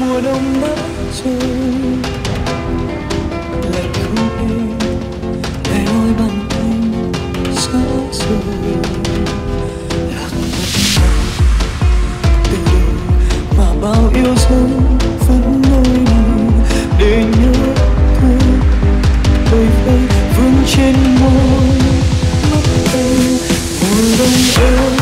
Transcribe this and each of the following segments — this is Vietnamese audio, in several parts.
mùa đông đã trôi. Lại không em để đôi bàn tay xa rồi. Lạc mất từ đầu mà bao yêu dấu vẫn nơi này. Để nhớ thương đôi vây vương trên môi mắt em. Mùa đông em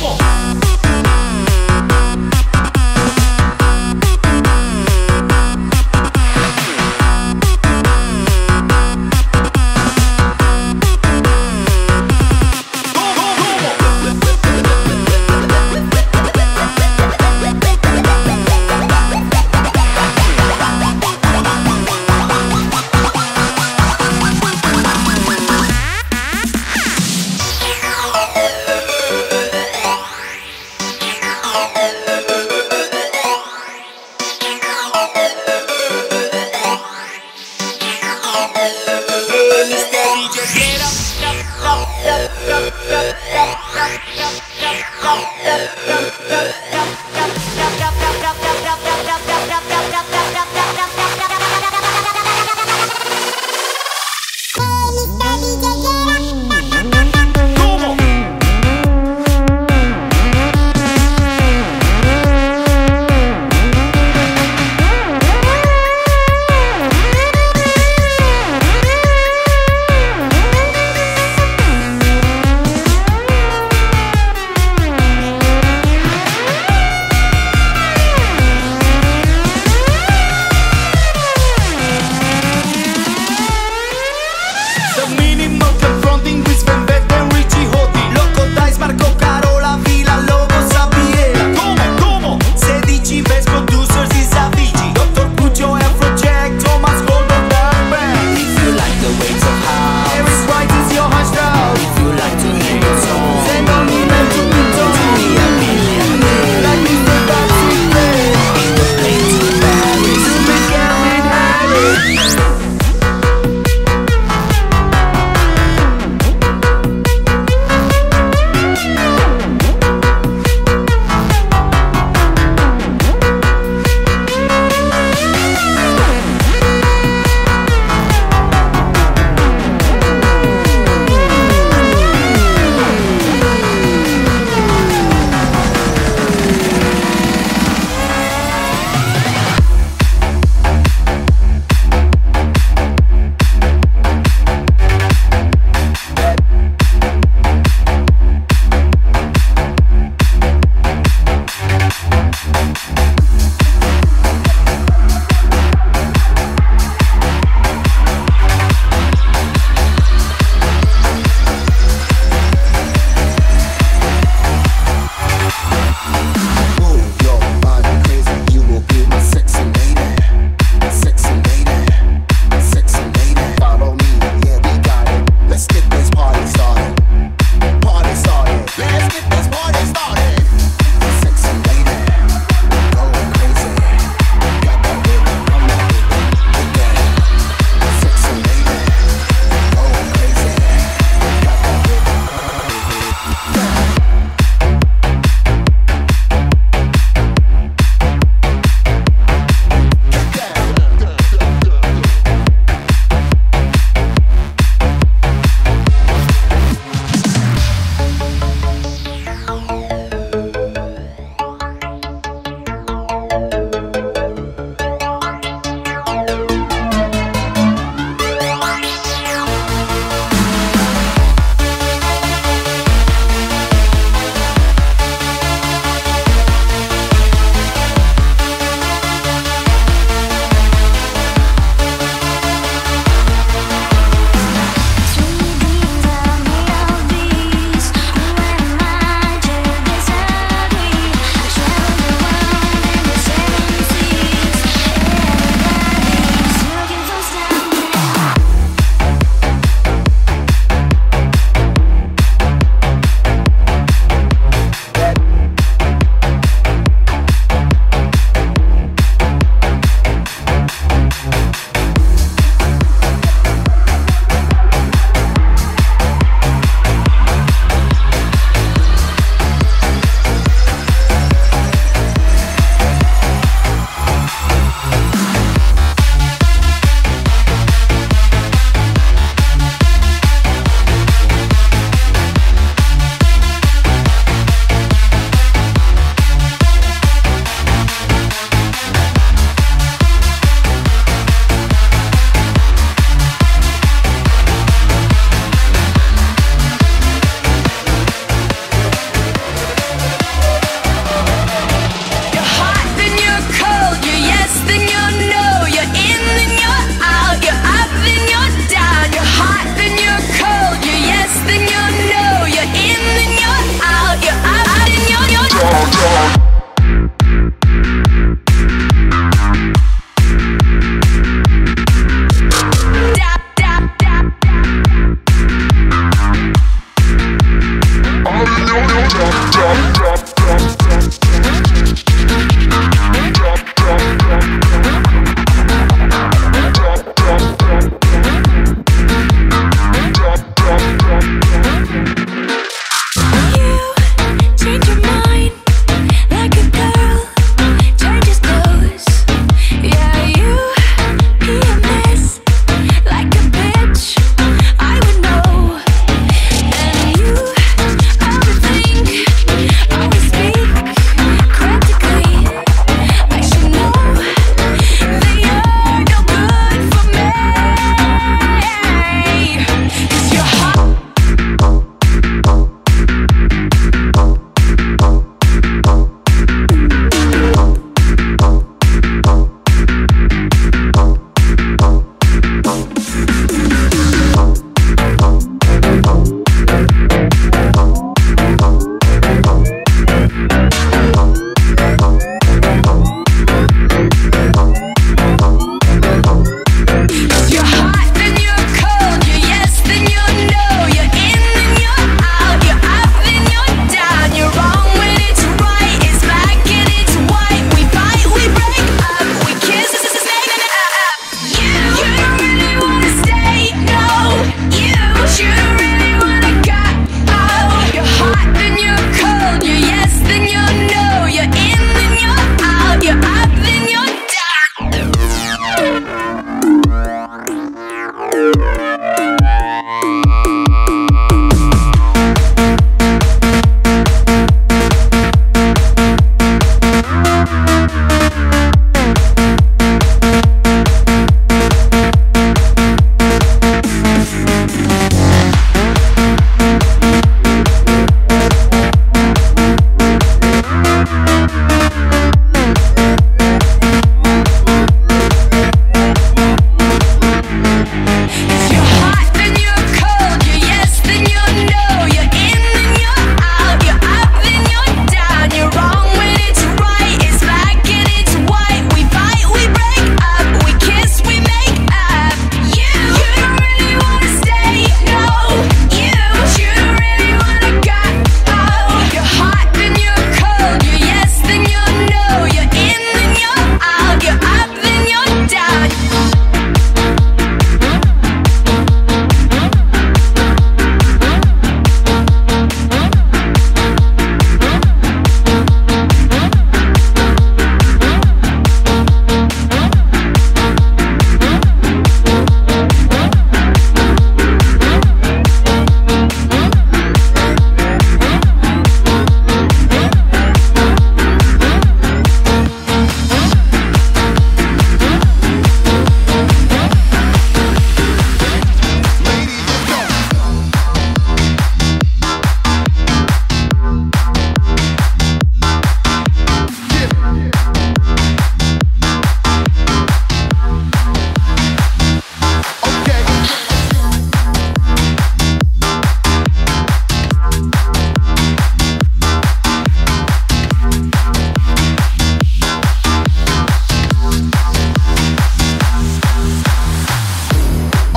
哦。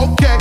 okay.